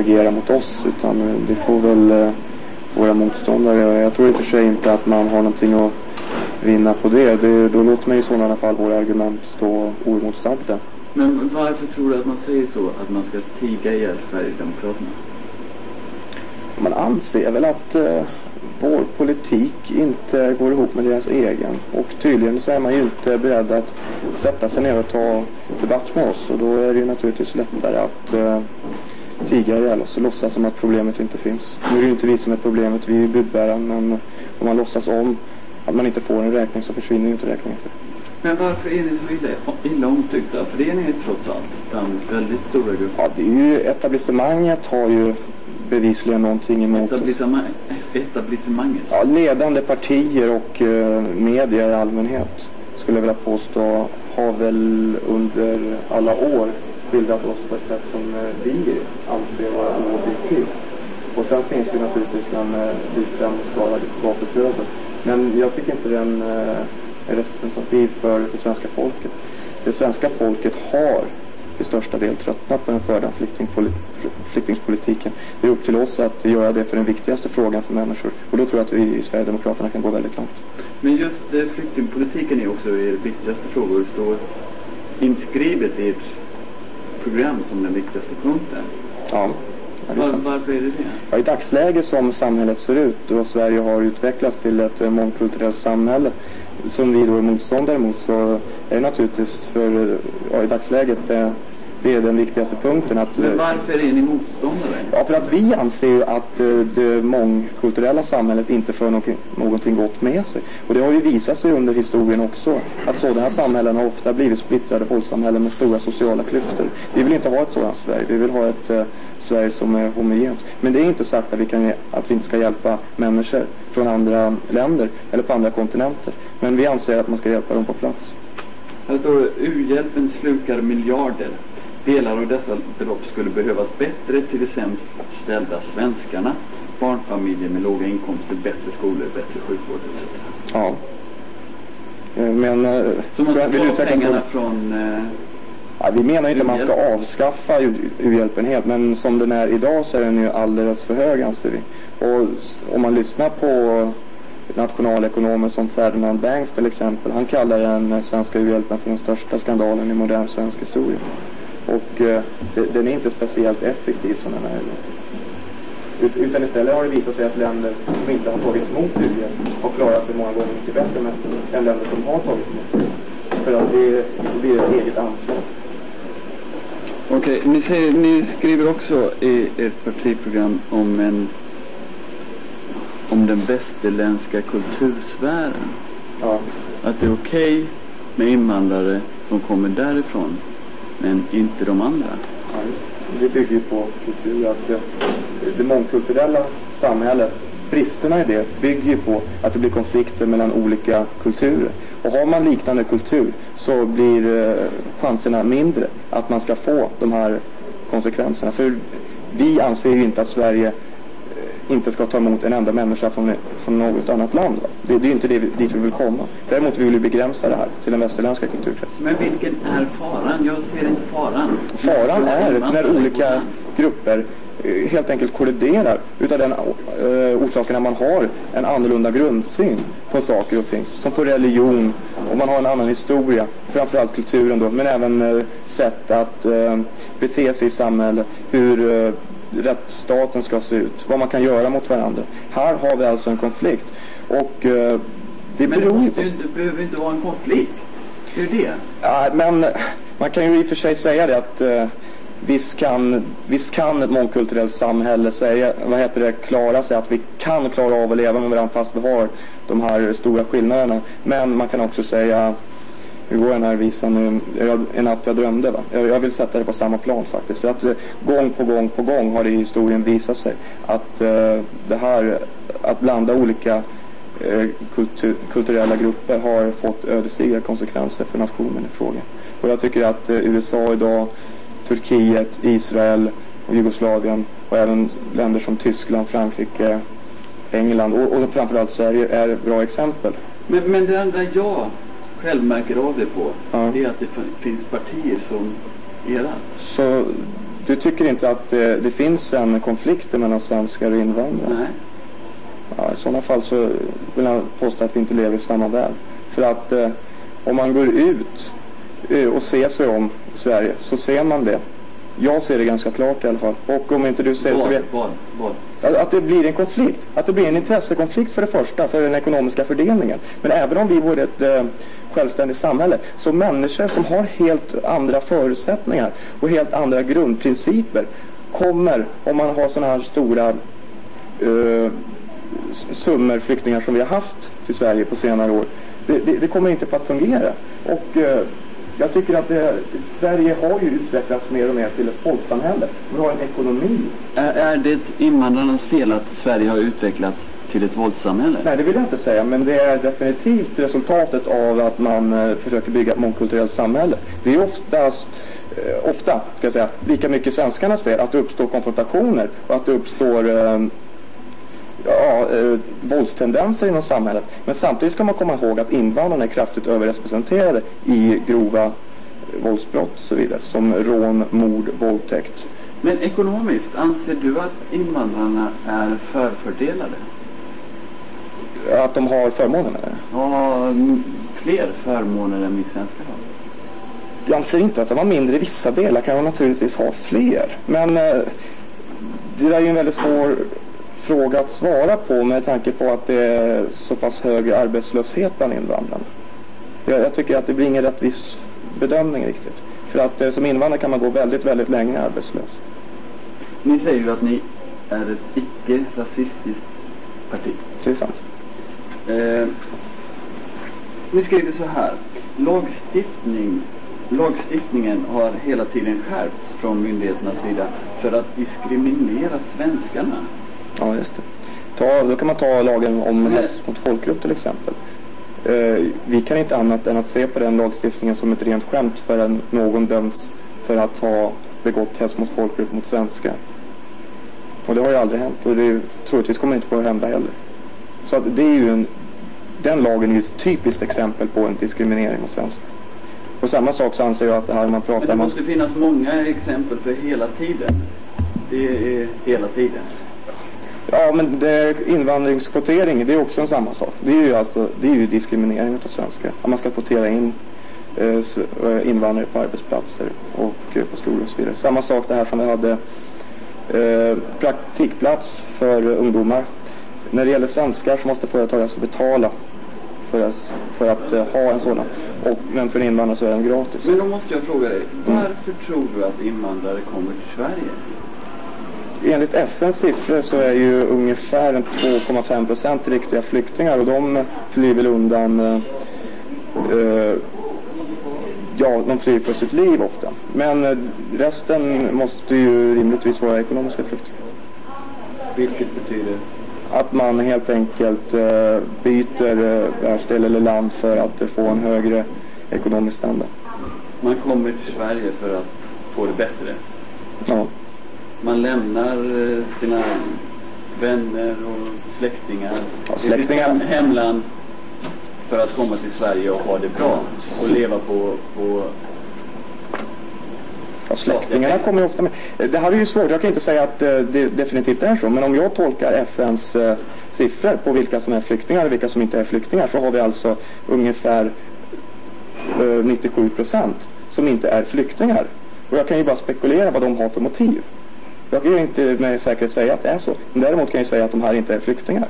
agera mot oss utan eh, det får väl eh, våra motståndare. Jag tror i och för sig inte att man har någonting att vinna på det. det då låter man i sådana fall våra argument stå oemotsagda. Men varför tror du att man säger så? Att man ska tiga ihjäl Sverigedemokraterna? Man anser väl att eh, vår politik inte går ihop med deras egen. Och tydligen så är man ju inte beredd att sätta sig ner och ta debatt med oss. Och då är det ju naturligtvis lättare att eh, tiga ihjäl oss och låtsas som att problemet inte finns. Nu är det ju inte vi som är problemet, vi är budbäraren. Men om man låtsas om att man inte får en räkning så försvinner ju inte räkningen för. Men varför är ni så illa, illa omtyckta? För det är ni trots allt bland väldigt stora grupper. Ja, det är ju etablissemanget har ju bevisligen någonting emot oss. Etablissemang, etablissemanget? Ja, ledande partier och eh, media i allmänhet skulle jag vilja påstå har väl under alla år bildat oss på ett sätt som eh, vi anser vara oobjektivt. Och sen finns det naturligtvis en eh, liten skala gatukrödor. Men jag tycker inte den eh, är representativ för det svenska folket. Det svenska folket har till största del tröttnat på den förda flyktingpolitiken. Det är upp till oss att göra det för den viktigaste frågan för människor. Och då tror jag att vi i Sverigedemokraterna kan gå väldigt långt. Men just flyktingpolitiken är också er viktigaste fråga och det står inskrivet i ert program som den viktigaste punkten. Ja. Var, varför är det det? Ja, I dagsläget som samhället ser ut och Sverige har utvecklats till ett eh, mångkulturellt samhälle som vi då är motståndare mot så är det naturligtvis för, ja, i dagsläget det, är den viktigaste punkten. Att, Men varför är ni motståndare? Ja, för att vi anser att uh, det mångkulturella samhället inte för någonting, någonting gott med sig. Och det har ju visat sig under historien också att sådana samhällen har ofta blivit splittrade folksamhällen med stora sociala klyftor. Vi vill inte ha ett sådant Sverige. Vi vill ha ett uh, Sverige som är homogent. Men det är inte sagt att vi, kan, att vi inte ska hjälpa människor från andra länder eller på andra kontinenter. Men vi anser att man ska hjälpa dem på plats. Här står det, u-hjälpen slukar miljarder. Delar av dessa belopp skulle behövas bättre till de sämst ställda svenskarna, barnfamiljer med låga inkomster, bättre skolor, bättre sjukvård etc. Ja. Eh, men... Eh, Så man ska ta pengarna från... Eh, ja, vi menar inte att man ska avskaffa u-hjälpen helt, men som den är idag så är den ju alldeles för hög anser vi. Och om man lyssnar på nationalekonomer som Ferdinand Banks till exempel. Han kallar den svenska u-hjälpen för den största skandalen i modern svensk historia. Och eh, den är inte speciellt effektiv som den är. Ut, utan istället har det visat sig att länder som inte har tagit emot u-hjälp har klarat sig många gånger mycket bättre med, än länder som har tagit emot För att det, blir ett eget ansvar. Okej, okay, ni, ni skriver också i ert partiprogram om en om den västerländska kultursfären. Ja. Att det är okej okay med invandrare som kommer därifrån men inte de andra. Ja, det bygger ju på kultur. Att det, det mångkulturella samhället, bristerna i det bygger ju på att det blir konflikter mellan olika kulturer. Och har man liknande kultur så blir eh, chanserna mindre att man ska få de här konsekvenserna. För vi anser ju inte att Sverige inte ska ta emot en enda människa från, från något annat land. Det, det är inte det vi, dit vi vill komma. Däremot vill vi begränsa det här till den västerländska kulturkretsen. Men vilken är faran? Jag ser inte faran. Faran är när olika grupper eh, helt enkelt kolliderar utav den uh, orsaken att man har en annorlunda grundsyn på saker och ting. Som på religion och man har en annan historia, framförallt kulturen då, men även uh, sätt att uh, bete sig i samhället, hur rättsstaten ska se ut, vad man kan göra mot varandra. Här har vi alltså en konflikt. Och eh, det men det måste ju inte, behöver inte vara en konflikt. Hur det? Ja, men man kan ju i och för sig säga det att eh, visst kan, visst kan ett mångkulturellt samhälle säga, vad heter det, klara sig att vi kan klara av att leva med varandra fast vi har de här stora skillnaderna. Men man kan också säga går den här visan nu? En natt jag drömde va? Jag, jag, vill sätta det på samma plan faktiskt. För att eh, gång på gång på gång har det i historien visat sig att eh, det här att blanda olika eh, kultur, kulturella grupper har fått ödesdigra konsekvenser för nationen i fråga. Och jag tycker att eh, USA idag, Turkiet, Israel och Jugoslavien och även länder som Tyskland, Frankrike, England och, och framförallt Sverige är bra exempel. Men, men det enda jag själv märker av det på, ja. det är att det finns partier som era. Så Du tycker inte att det, det finns en konflikt mellan svenskar och invandrare? Nej. Ja, I sådana fall så vill jag påstå att vi inte lever i samma värld. För att eh, om man går ut eh, och ser sig om i Sverige så ser man det. Jag ser det ganska klart i alla fall. Och om inte du ser det så vet vad, vad? att att det blir en konflikt. Att det blir en intressekonflikt för det första, för den ekonomiska fördelningen. Men även om vi vore ett eh, självständigt samhälle, så människor som har helt andra förutsättningar och helt andra grundprinciper kommer, om man har sådana här stora uh, summor flyktingar som vi har haft till Sverige på senare år, det, det, det kommer inte på att fungera. Och uh, jag tycker att det, Sverige har ju utvecklats mer och mer till ett folksamhälle. Vi har en ekonomi Är, är det invandrarnas fel att Sverige har utvecklats till ett våldssamhälle? Nej, det vill jag inte säga, men det är definitivt resultatet av att man eh, försöker bygga ett mångkulturellt samhälle. Det är oftast, eh, ofta, ska jag säga, lika mycket svenskarnas fel att det uppstår konfrontationer och att det uppstår eh, ja, eh, våldstendenser inom samhället. Men samtidigt ska man komma ihåg att invandrarna är kraftigt överrepresenterade i grova eh, våldsbrott och så vidare, som rån, mord, våldtäkt. Men ekonomiskt, anser du att invandrarna är förfördelade? Att de har förmåner med det. Ja, fler förmåner än vi svenskar har. Jag anser inte att de har mindre i vissa delar, kan de naturligtvis ha fler. Men eh, det där är ju en väldigt svår fråga att svara på med tanke på att det är så pass hög arbetslöshet bland invandrarna. Jag, jag tycker att det blir ingen rättvis bedömning riktigt. För att eh, som invandrare kan man gå väldigt, väldigt länge arbetslös. Ni säger ju att ni är ett icke-rasistiskt parti. Det är sant. Eh, ni skriver så här. Lagstiftning, lagstiftningen har hela tiden skärpts från myndigheternas sida för att diskriminera svenskarna. Ja, just det. Ta, då kan man ta lagen om Men- hets mot folkgrupp till exempel. Eh, vi kan inte annat än att se på den lagstiftningen som ett rent skämt förrän någon döms för att ha begått hets mot folkgrupp mot svenskar. Och det har ju aldrig hänt och det är, troligtvis kommer det inte på att hända heller. Så att det är ju en, den lagen är ju ett typiskt exempel på en diskriminering av svenskar. På samma sak så anser jag att det här man Men pratar det om... måste finnas många exempel för hela tiden. Det är hela tiden. Ja, men det, invandringskvotering, det är också en samma sak. Det är ju, alltså, det är ju diskriminering av svenskar. Att man ska kvotera in eh, eh, invandrare på arbetsplatser och eh, på skolor och så vidare. Samma sak det här som vi hade eh, praktikplats för ungdomar. När det gäller svenskar så måste företag alltså betala för att, för att eh, ha en sådan. Och, men för invandrare så är den gratis. Men då måste jag fråga dig. Varför tror du att invandrare kommer till Sverige? Enligt FNs siffror så är ju ungefär en 2,5 procent riktiga flyktingar och de flyr väl undan eh, Ja, de flyr för sitt liv ofta. Men resten måste ju rimligtvis vara ekonomiska flyktingar. Vilket betyder? Att man helt enkelt eh, byter eh, världsdel eller land för att få en högre ekonomisk standard. Man kommer till Sverige för att få det bättre. Ja, Man lämnar eh, sina vänner och släktingar Ja, sitt släktingar. hem- hemland för att komma till Sverige och ha det bra och leva på, på Ja, släktingarna kommer ju ofta med. Det här är ju svårt. Jag kan inte säga att eh, det definitivt är så. Men om jag tolkar FNs eh, siffror på vilka som är flyktingar och vilka som inte är flyktingar så har vi alltså ungefär eh, 97 procent som inte är flyktingar. Och jag kan ju bara spekulera vad de har för motiv. Jag kan ju inte med säkerhet säga att det är så. Men däremot kan jag säga att de här inte är flyktingar.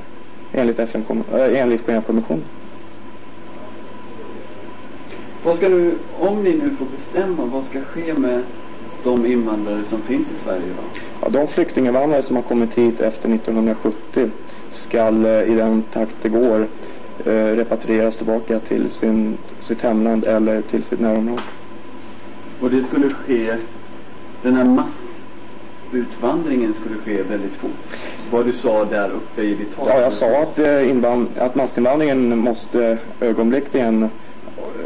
Enligt, FN, enligt Genèvekonventionen. Vad ska nu, om ni nu får bestämma, vad ska ske med de invandrare som finns i Sverige idag? Ja, de flyktinginvandrare som har kommit hit efter 1970 skall eh, i den takt det går eh, repatrieras tillbaka till sin, sitt hemland eller till sitt närområde. Och det skulle ske, den här massutvandringen skulle ske väldigt fort. Vad du sa där uppe i ditt tal. Ja, jag sa att, eh, invand- att massinvandringen måste ögonblickligen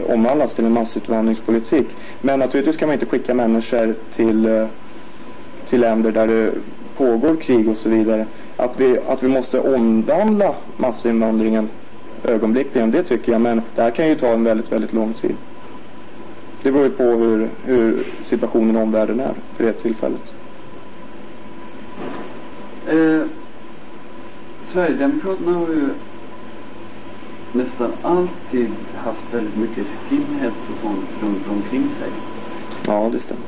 omvandlas till en massutvandringspolitik. Men naturligtvis kan man inte skicka människor till, eh, till länder där det pågår krig och så vidare. Att vi, att vi måste omvandla massinvandringen ögonblickligen, det tycker jag. Men det här kan ju ta en väldigt, väldigt lång tid. Det beror ju på hur, hur situationen i omvärlden är för det tillfället. Eh, Sverigedemokraterna har ju nästan alltid haft väldigt mycket skinheads och sånt runt omkring sig. Ja, det stämmer.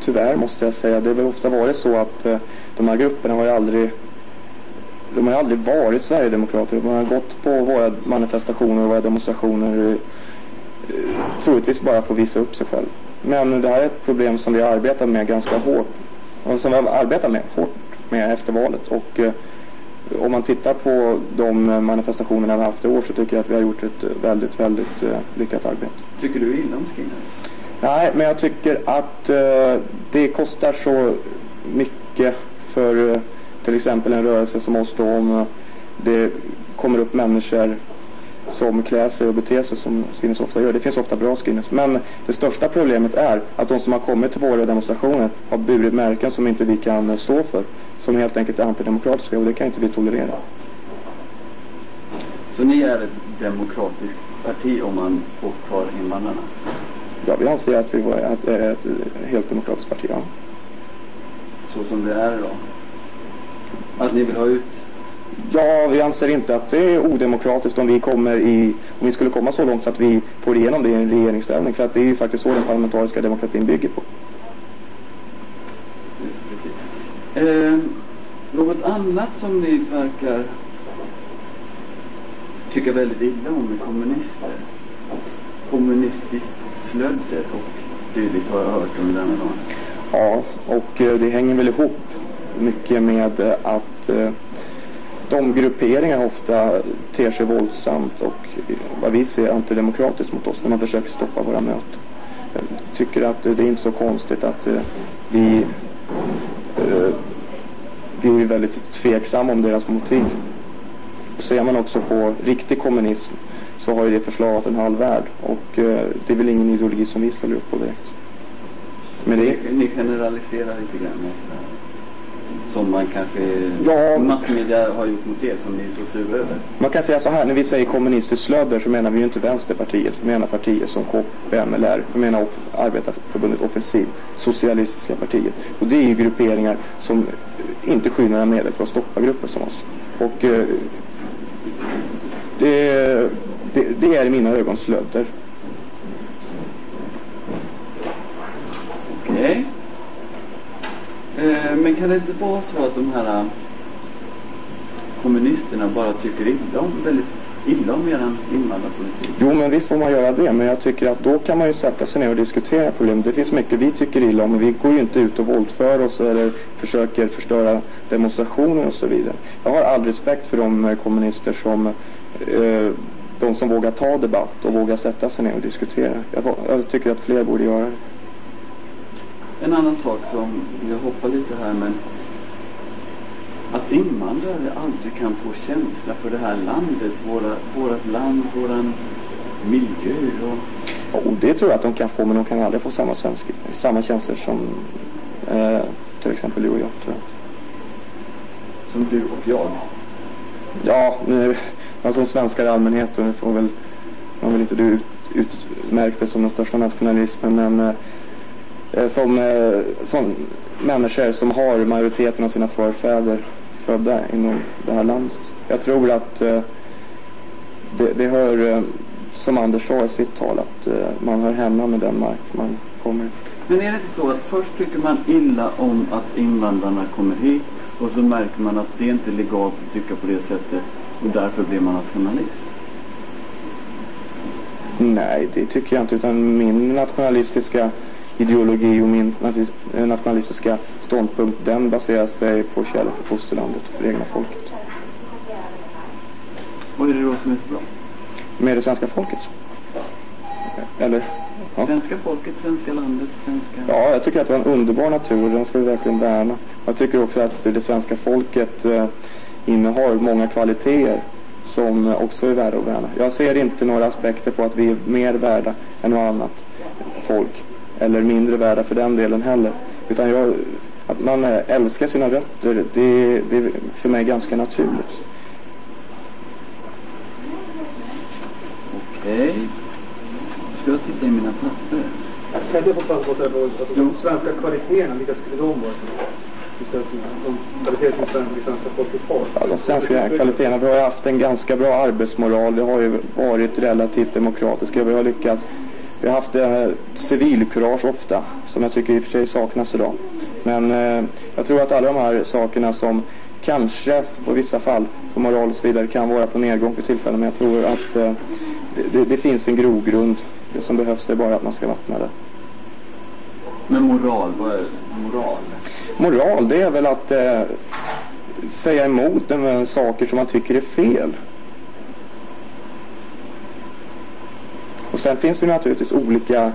Tyvärr måste jag säga. Det har väl ofta varit så att eh, de här grupperna har ju aldrig de har ju aldrig varit Sverigedemokrater. De har gått på våra manifestationer och våra demonstrationer eh, troligtvis bara för att visa upp sig själv. Men det här är ett problem som vi har arbetat med ganska hårt. Och som vi har arbetat med hårt med efter valet. Och eh, om man tittar på de manifestationerna vi har haft i år så tycker jag att vi har gjort ett väldigt, väldigt eh, lyckat arbete. Tycker du illa om skinheads? Nej, men jag tycker att eh, det kostar så mycket för eh, till exempel en rörelse som oss då om eh, det kommer upp människor som klär sig och beter sig som skinheads ofta gör. Det finns ofta bra skinheads. Men det största problemet är att de som har kommit till våra demonstrationer har burit märken som inte vi kan stå för. Som helt enkelt är antidemokratiska och det kan inte vi tolerera. Så ni är ett demokratiskt parti om man kvar invandrarna? Ja, vi anser att vi är ett, ett helt demokratiskt parti, ja. Så som det är idag? Att ni vill ha ut Ja, vi anser inte att det är odemokratiskt om vi kommer i, om vi skulle komma så långt så att vi får igenom det i en regeringsställning. För att det är ju faktiskt så den parlamentariska demokratin bygger på. Eh, något annat som ni verkar tycka väldigt illa om är kommunister. Kommunistiskt slödder och dylikt har jag hört under denna dagen. Ja, och eh, det hänger väl ihop mycket med eh, att de grupperingar ofta ter sig våldsamt och eh, vad vi ser antidemokratiskt mot oss när man försöker stoppa våra möten. Jag tycker att det är inte så konstigt att eh, vi, eh, vi är väldigt tveksamma om deras motiv. Och ser man också på riktig kommunism så har ju det förslaget en halv värld och det är väl ingen ideologi som vi ställer upp på direkt. Men det... ni, ni generaliserar lite grann sådär som man kanske Ja. massmedia har gjort mot er som ni är så sura över? Man kan säga så här, när vi säger kommunistiskt slödder så menar vi ju inte Vänsterpartiet. Vi menar partier som KP, MLR, vi menar Arbetarförbundet Offensiv, Socialistiska partiet. Och det är ju grupperingar som inte skyr några medel för att stoppa grupper som oss. Och eh, det, det, det är i mina ögon slödder. Okej. Eh, men kan det inte vara så att de här eh, kommunisterna bara tycker illa om, väldigt illa om er invandrarpolitik? Jo, men visst får man göra det. Men jag tycker att då kan man ju sätta sig ner och diskutera problemet. Det finns mycket vi tycker illa om. Vi går ju inte ut och våldför oss eller försöker förstöra demonstrationer och så vidare. Jag har all respekt för de eh, kommunister som eh, de som vågar ta debatt och vågar sätta sig ner och diskutera. Jag, jag tycker att fler borde göra det. En annan sak som, jag hoppar lite här men att invandrare aldrig kan få känsla för det här landet, våra, vårat land, våran miljö och och det tror jag att de kan få, men de kan aldrig få samma, svensk, samma känslor som eh, till exempel du och jag. Tror jag. som du och jag. Ja, nu, alltså svenskar i allmänhet och får väl, man vill inte du ut, utmärkt det som den största nationalismen, men eh, som, eh, som människor som har majoriteten av sina förfäder födda inom det här landet. Jag tror att eh, det, det hör, eh, som Anders sa i sitt tal, att eh, man hör hemma med den mark man kommer. Men är det inte så att först tycker man illa om att invandrarna kommer hit och så märker man att det inte är legalt att tycka på det sättet och därför blir man nationalist? Nej, det tycker jag inte. Utan min nationalistiska ideologi och min nati- nationalistiska ståndpunkt den baserar sig på kärlek för fosterlandet och för det egna folket. Vad är det då som är så bra? Med det svenska folket. Eller? Ja. Svenska folket, svenska landet, svenska... Ja, jag tycker att vi har en underbar natur och den ska vi verkligen värna. Jag tycker också att det svenska folket eh, innehar många kvaliteter som eh, också är värda att värna. Jag ser inte några aspekter på att vi är mer värda än något annat folk. Eller mindre värda för den delen heller. Utan jag, att man eh, älskar sina rötter, det, det är för mig ganska naturligt. Okej. Ska jag titta i mina papper? Kan jag få passa på att säga på alltså, de svenska kvaliteterna, vilka skulle de vara? de kvaliteter som det svenska folket har? Ja, de svenska kvaliteterna. Vi har ju haft en ganska bra arbetsmoral. Vi har ju varit relativt demokratiska. Vi har lyckats. Vi har haft eh, civilkurage ofta, som jag tycker i och för sig saknas idag. Men eh, jag tror att alla de här sakerna som kanske på vissa fall, som moral och så vidare, kan vara på nedgång för tillfället. Men jag tror att eh, det, det, det, finns en grogrund. Det som behövs är bara att man ska vattna det. Men moral, vad är moral? Moral, det är väl att eh, säga emot de saker som man tycker är fel. Sen finns det naturligtvis olika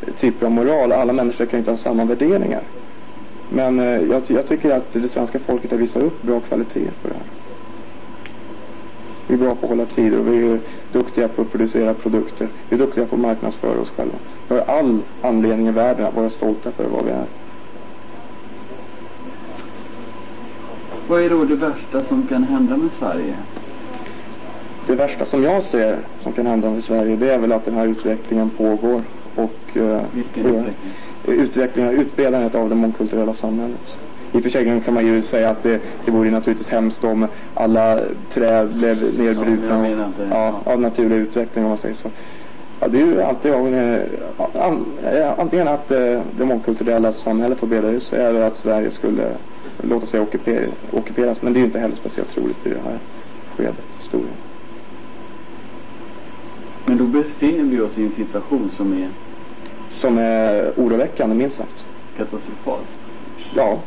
eh, typer av moral. Alla människor kan ju inte ha samma värderingar. Men eh, jag, jag, tycker att det svenska folket har visat upp bra kvalitet på det här. Vi är bra på att hålla tider och vi är duktiga på att producera produkter. Vi är duktiga på att marknadsföra oss själva. Vi har all anledning i världen att vara stolta för vad vi är. Vad är då det värsta som kan hända med Sverige? Det värsta som jag ser som kan hända med Sverige det är väl att den här utvecklingen pågår. Och, eh, utveckling? Utvecklingen, utbildandet av det mångkulturella samhället. I och för sig kan man ju säga att det, det vore naturligtvis hemskt om alla träd blev nedbrutna ja, ja, av naturlig utveckling om man säger så. Ja, det är ju antingen att eh, det mångkulturella samhället får breda ut sig eller att Sverige skulle låta sig ockuperas. Men det är ju inte heller speciellt troligt i det här skedet i historien. Men då befinner vi oss i en situation som är som är oroväckande minst sagt. Katastrofal? Ja.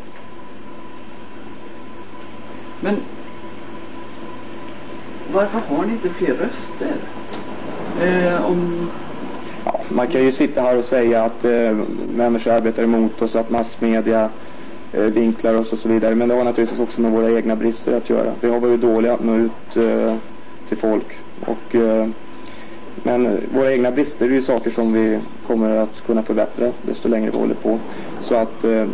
Men varför har ni inte fler röster? Eh, om... ja, man kan ju sitta här och säga att eh, människor arbetar emot oss, att massmedia eh, vinklar oss och så vidare. Men det har naturligtvis också med våra egna brister att göra. Vi har varit dåliga att nå ut eh, till folk. Och eh, men våra egna brister är ju saker som vi kommer att kunna förbättra desto längre vi håller på. Så att eh,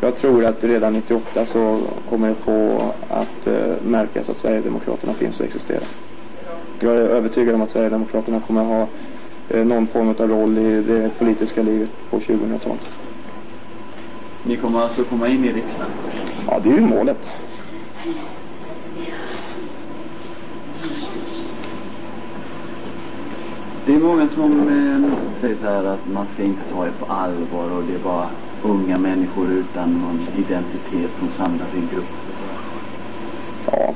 jag tror att redan 98 så kommer det på att eh, märkas att Sverigedemokraterna finns och existerar. Jag är övertygad om att Sverigedemokraterna kommer att ha eh, någon form av roll i det politiska livet på 2000-talet. Ni kommer alltså komma in i riksdagen? Ja, det är ju målet. Det är många som eh, säger så här att man ska inte ta det på allvar och det är bara unga människor utan någon identitet som samlas i en grupp. Ja,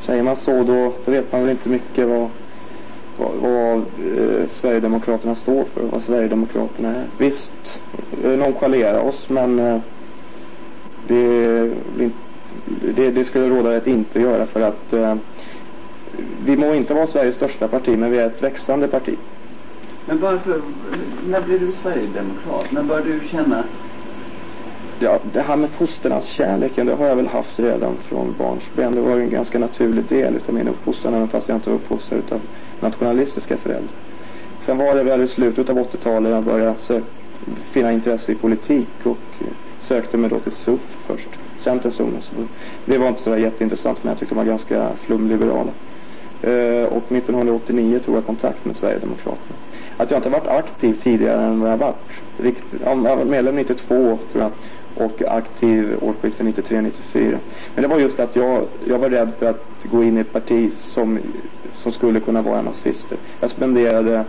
säger man så då, då vet man väl inte mycket vad, vad, vad eh, Sverigedemokraterna står för och vad Sverigedemokraterna är. Visst, eh, nonchalera oss men eh, det, det, det skulle råda att inte göra för att eh, vi må inte vara Sveriges största parti, men vi är ett växande parti. Men varför, när blev du Sverigedemokrat? När började du känna? Ja, det här med fosternas kärleken, det har jag väl haft redan från barnsben. Det var en ganska naturlig del av min uppfostran, även fast jag inte var uppfostrad av nationalistiska föräldrar. Sen var det väl i slutet av 80-talet jag började finna intresse i politik och sökte mig då till SUF först. Centerns ungdomsförbund. Det var inte så jätteintressant men jag tyckte de var ganska flumliberala. Eh, och 1989 tog jag kontakt med Sverigedemokraterna. Att jag inte varit aktiv tidigare än vad jag varit. Rikt, jag var medlem 92 tror jag och aktiv årsskiftet 93-94. Men det var just att jag, jag var rädd för att gå in i ett parti som, som skulle kunna vara nazister. Jag spenderade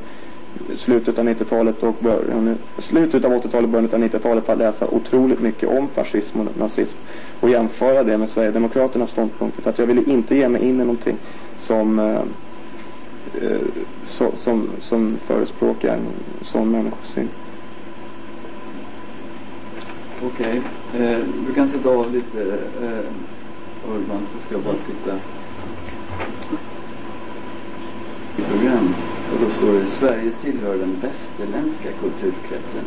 slutet av 90-talet och början, slutet av 80-talet och början av 90-talet på att läsa otroligt mycket om fascism och nazism och jämföra det med Sverigedemokraternas ståndpunkter för att jag ville inte ge mig in i någonting som eh, eh så, som, som förespråkar en sån människosyn. Okej, okay. eh, du kan sätta av lite eh, Urban så ska jag bara titta program. Då står det Sverige tillhör den västerländska kulturkretsen.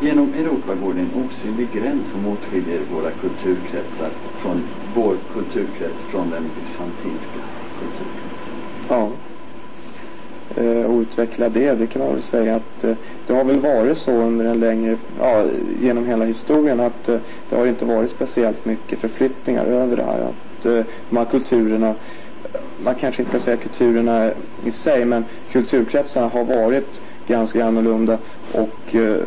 Genom Europa går det en osynlig gräns som åtskiljer våra kulturkretsar från vår kulturkrets från den bysantinska kulturkretsen. Ja. Eh, och utveckla det, det kan man väl säga att eh, det har väl varit så under en längre, ja, genom hela historien att eh, det har inte varit speciellt mycket förflyttningar över det här. Att eh, de här kulturerna man kanske inte ska säga kulturerna i sig, men kulturkretsarna har varit ganska annorlunda och eh,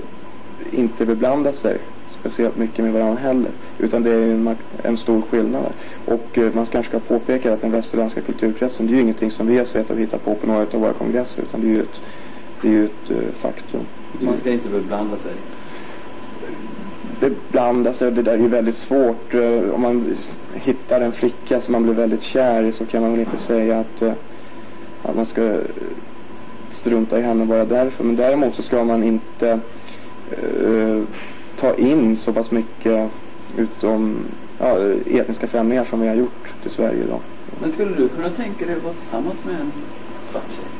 inte beblandat sig speciellt mycket med varandra heller. Utan det är en, en stor skillnad. Och eh, man kanske ska påpeka att den västerländska kulturkretsen, det är ju ingenting som vi har sett och hittat på på några av våra kongresser. Utan det är ju ett, det är ju ett eh, faktum. Man ska inte beblanda sig? Beblanda sig, det där är ju väldigt svårt. Uh, om man hittar en flicka som man blir väldigt kär i så kan man väl inte säga att, uh, att man ska strunta i henne bara därför. Men däremot så ska man inte uh, ta in så pass mycket utom ja, etniska främlingar som vi har gjort till Sverige idag. Men skulle du kunna tänka dig att vara tillsammans med en svart tjej?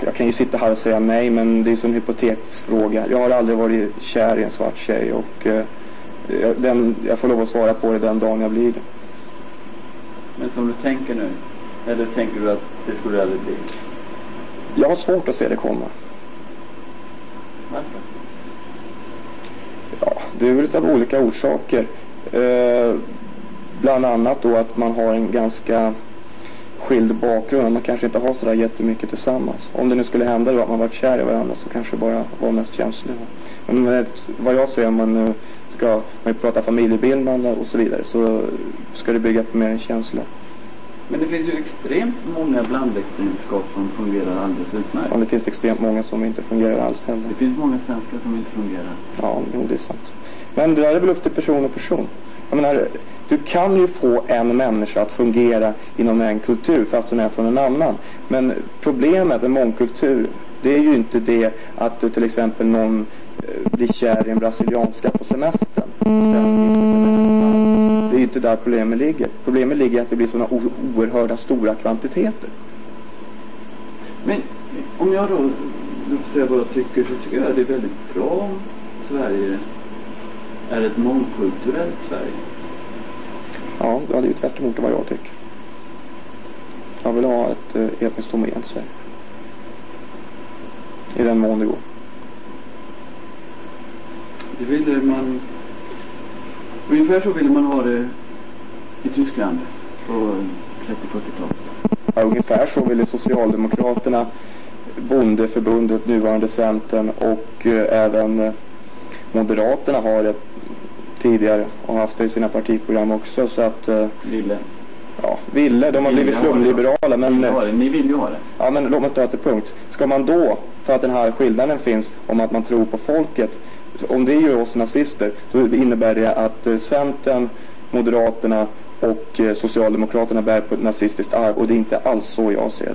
Ja, jag kan ju sitta här och säga nej men det är en hypotetisk fråga. Jag har aldrig varit kär i en svart tjej och uh, den, jag får lov att svara på det den dagen jag blir det. Men som du tänker nu, eller tänker du att det skulle aldrig bli? Jag har svårt att se det komma. Varför? Ja, det är väl av olika orsaker. Eh, bland annat då att man har en ganska skild bakgrund. Man kanske inte har sådär jättemycket tillsammans. Om det nu skulle hända då att man varit kär i varandra så kanske det bara var mest känsliga. Men vad jag ser om man nu ska man prata familjebildande och så vidare så ska det bygga på mer än känslor. Men det finns ju extremt många blandäktenskap som fungerar alldeles utmärkt. Ja, det finns extremt många som inte fungerar alls heller. Det finns många svenskar som inte fungerar. Ja, jo, det är sant. Men det där är väl upp till person och person. Jag menar, du kan ju få en människa att fungera inom en kultur fast hon är från en annan. Men problemet med mångkultur, det är ju inte det att du till exempel någon eh, blir kär i en brasilianska på semestern. Det är ju inte där problemet ligger. Problemet ligger i att det blir sådana oerhörda stora kvantiteter. Men om jag då, då får säga vad jag tycker, så tycker jag det är väldigt bra om Sverige är ett mångkulturellt Sverige. Ja, det är ju tvärt emot vad jag tycker. Jag vill ha ett eh, etniskt homogent Sverige. I den mån det går. Det ville man... Ungefär så ville man ha det i Tyskland på 30-40-talet. Ja, ungefär så ville Socialdemokraterna, Bondeförbundet, nuvarande Centern och eh, även eh, Moderaterna ha det tidigare och haft det i sina partiprogram också. Så att, eh, Ville. ja, ville, de har Ville blivit ha flumliberala men Ni, har det. Ni vill ju ha det. Ja, men låt mig ta till punkt. Ska man då, för att den här skillnaden finns om att man tror på folket, om det gör oss nazister, då innebär det att eh, Centern, Moderaterna och eh, Socialdemokraterna bär på ett nazistiskt arv och det är inte alls så jag ser det.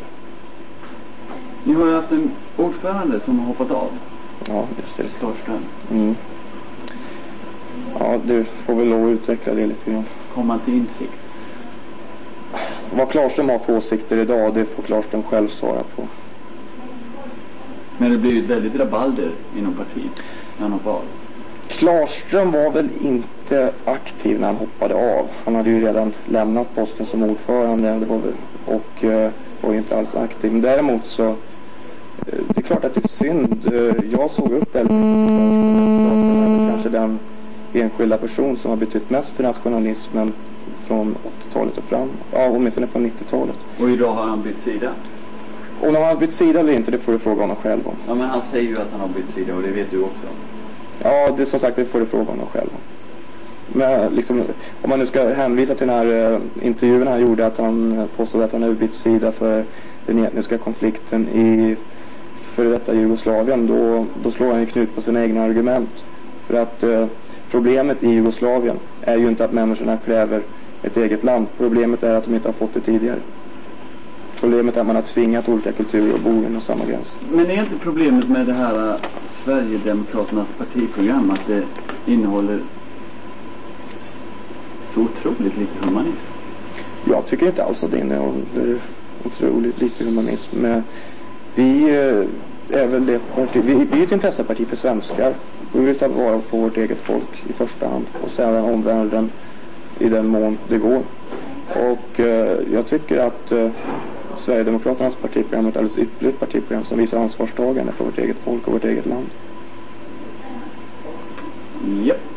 Ni har ju haft en ordförande som har hoppat av. Ja, just det. Storström. Mm. Ja, du får väl lov att utveckla det lite grann. Kom han till insikt? Vad Klarström har för åsikter idag, det får Klarström själv svara på. Men det blev ju ett väldigt rabalder inom partiet när han hoppade av. Klarström var väl inte aktiv när han hoppade av. Han hade ju redan lämnat posten som ordförande det var väl, och eh, var ju inte alls aktiv. Men däremot så, eh, är klart att det är synd. Eh, jag såg upp väldigt mycket kanske den enskilda person som har betytt mest för nationalismen från 80-talet och fram. Ja, åtminstone på 90-talet. Och idag har han bytt sida. Och om han har bytt sida eller inte, det får du fråga honom själv om. Ja, men han säger ju att han har bytt sida och det vet du också. Ja, det som sagt, det får du fråga honom själv om. Men liksom, om man nu ska hänvisa till den här uh, intervjun han gjorde att han uh, påstod att han har bytt sida för den etniska konflikten i före detta Jugoslavien, då, då slår han ju knut på sina egna argument. För att uh, problemet i Jugoslavien är ju inte att människorna kräver ett eget land. Problemet är att de inte har fått det tidigare. Problemet är att man har tvingat olika kulturer att bo inom samma gräns. Men är inte problemet med det här uh, Sverigedemokraternas partiprogram att det innehåller så otroligt lite humanism? Jag tycker inte alls att det innehåller otroligt lite humanism. Vi eh, är väl det parti, vi, vi är ett intresseparti för svenskar. Vi vill ta vara på vårt eget folk i första hand och sedan omvärlden i den mån det går. Och eh, jag tycker att eh, Sverigedemokraternas partiprogram är ett alldeles ypperligt partiprogram som visar ansvarstagande för vårt eget folk och vårt eget land. Japp.